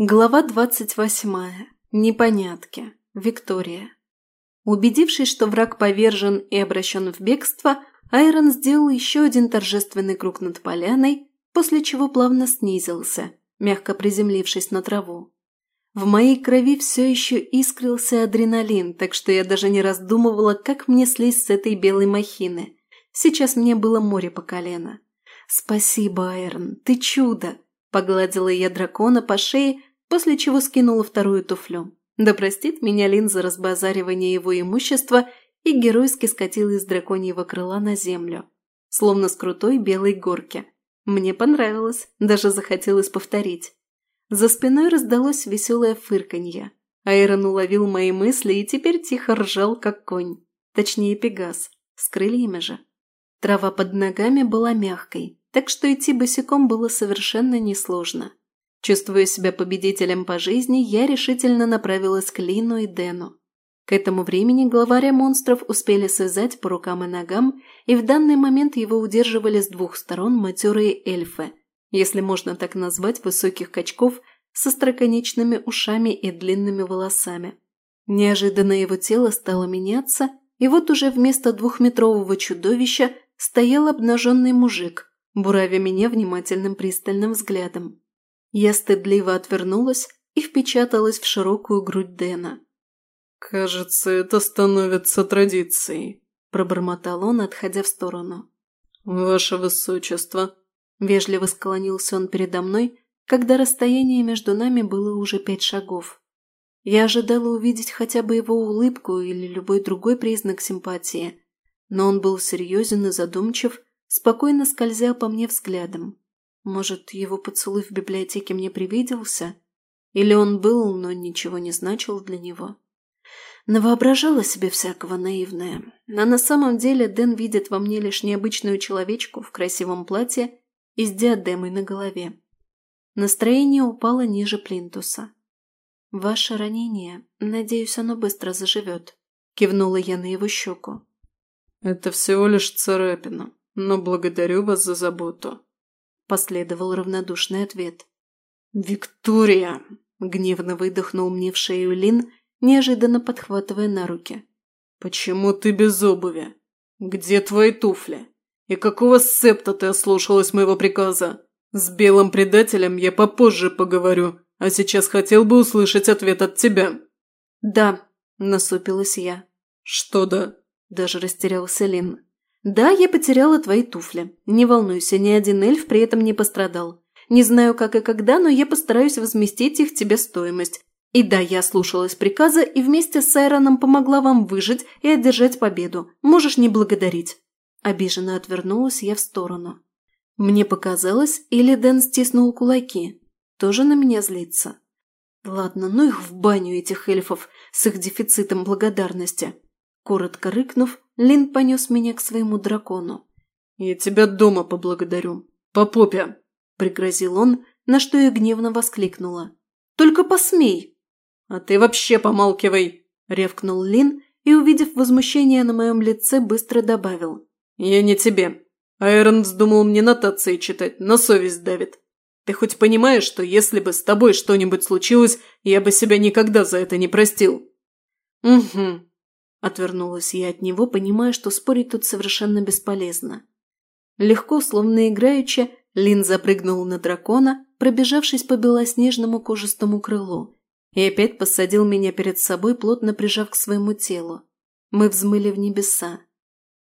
Глава двадцать восьмая. Непонятки. Виктория. Убедившись, что враг повержен и обращен в бегство, Айрон сделал еще один торжественный круг над поляной, после чего плавно снизился, мягко приземлившись на траву. В моей крови все еще искрился адреналин, так что я даже не раздумывала, как мне слезть с этой белой махины. Сейчас мне было море по колено. «Спасибо, Айрон, ты чудо!» Погладила я дракона по шее, после чего скинула вторую туфлю. Да простит меня Лин за разбазаривание его имущества и геройски скатила из драконьего крыла на землю, словно с крутой белой горки. Мне понравилось, даже захотелось повторить. За спиной раздалось веселое фырканье. Айрон уловил мои мысли и теперь тихо ржал, как конь. Точнее, пегас, с крыльями же. Трава под ногами была мягкой, так что идти босиком было совершенно несложно. Чувствуя себя победителем по жизни, я решительно направилась к Лину и Дэну. К этому времени главаря монстров успели связать по рукам и ногам, и в данный момент его удерживали с двух сторон матерые эльфы, если можно так назвать высоких качков со строконечными ушами и длинными волосами. Неожиданно его тело стало меняться, и вот уже вместо двухметрового чудовища стоял обнаженный мужик, буравя меня внимательным пристальным взглядом. Я стыдливо отвернулась и впечаталась в широкую грудь Дэна. «Кажется, это становится традицией», – пробормотал он, отходя в сторону. «Ваше Высочество», – вежливо склонился он передо мной, когда расстояние между нами было уже пять шагов. Я ожидала увидеть хотя бы его улыбку или любой другой признак симпатии, но он был серьезен и задумчив, спокойно скользя по мне взглядом. Может, его поцелуй в библиотеке мне привиделся? Или он был, но ничего не значил для него? Навоображала себе всякого наивное. А на самом деле Дэн видит во мне лишь необычную человечку в красивом платье и с диадемой на голове. Настроение упало ниже плинтуса. «Ваше ранение, надеюсь, оно быстро заживет», – кивнула я на его щеку. «Это всего лишь царапина, но благодарю вас за заботу», Последовал равнодушный ответ. «Виктория!» – гневно выдохнул мне в шею Лин, неожиданно подхватывая на руки. «Почему ты без обуви? Где твои туфли? И какого септа ты ослушалась моего приказа? С белым предателем я попозже поговорю, а сейчас хотел бы услышать ответ от тебя». «Да», – насупилась я. «Что да?» – даже растерялся Лин. «Да, я потеряла твои туфли. Не волнуйся, ни один эльф при этом не пострадал. Не знаю, как и когда, но я постараюсь возместить их тебе стоимость. И да, я слушалась приказа и вместе с Сайроном помогла вам выжить и одержать победу. Можешь не благодарить». Обиженно отвернулась я в сторону. Мне показалось, или Дэн стиснул кулаки. Тоже на меня злится. Ладно, ну их в баню этих эльфов с их дефицитом благодарности. Коротко рыкнув, Лин понес меня к своему дракону. «Я тебя дома поблагодарю. По попе!» – пригрозил он, на что я гневно воскликнула. «Только посмей!» «А ты вообще помалкивай!» – ревкнул Лин и, увидев возмущение на моем лице, быстро добавил. «Я не тебе. Айрон вздумал мне нотации читать, на совесть давит. Ты хоть понимаешь, что если бы с тобой что-нибудь случилось, я бы себя никогда за это не простил?» «Угу», Отвернулась я от него, понимая, что спорить тут совершенно бесполезно. Легко, словно играючи, Лин запрыгнул на дракона, пробежавшись по белоснежному кожистому крылу, и опять посадил меня перед собой, плотно прижав к своему телу. Мы взмыли в небеса.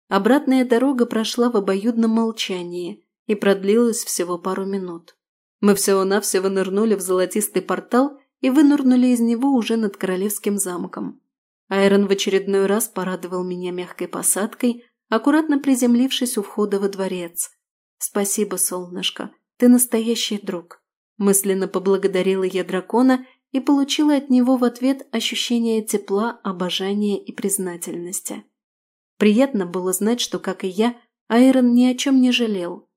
Обратная дорога прошла в обоюдном молчании и продлилась всего пару минут. Мы всего-навсего нырнули в золотистый портал и вынырнули из него уже над королевским замком. Айрон в очередной раз порадовал меня мягкой посадкой, аккуратно приземлившись у входа во дворец. «Спасибо, солнышко, ты настоящий друг». Мысленно поблагодарила я дракона и получила от него в ответ ощущение тепла, обожания и признательности. Приятно было знать, что, как и я, Айрон ни о чем не жалел.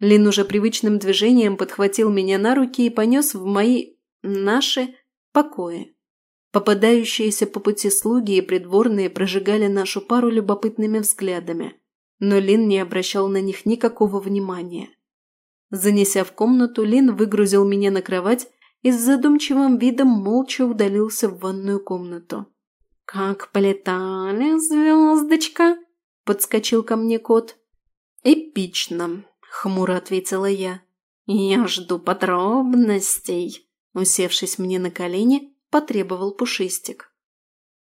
Лин уже привычным движением подхватил меня на руки и понес в мои... наши покои. Попадающиеся по пути слуги и придворные прожигали нашу пару любопытными взглядами, но Лин не обращал на них никакого внимания. Занеся в комнату, Лин выгрузил меня на кровать и с задумчивым видом молча удалился в ванную комнату. «Как полетали, звездочка?» – подскочил ко мне кот. «Эпично», – хмуро ответила я. «Я жду подробностей», – усевшись мне на колени, потребовал Пушистик.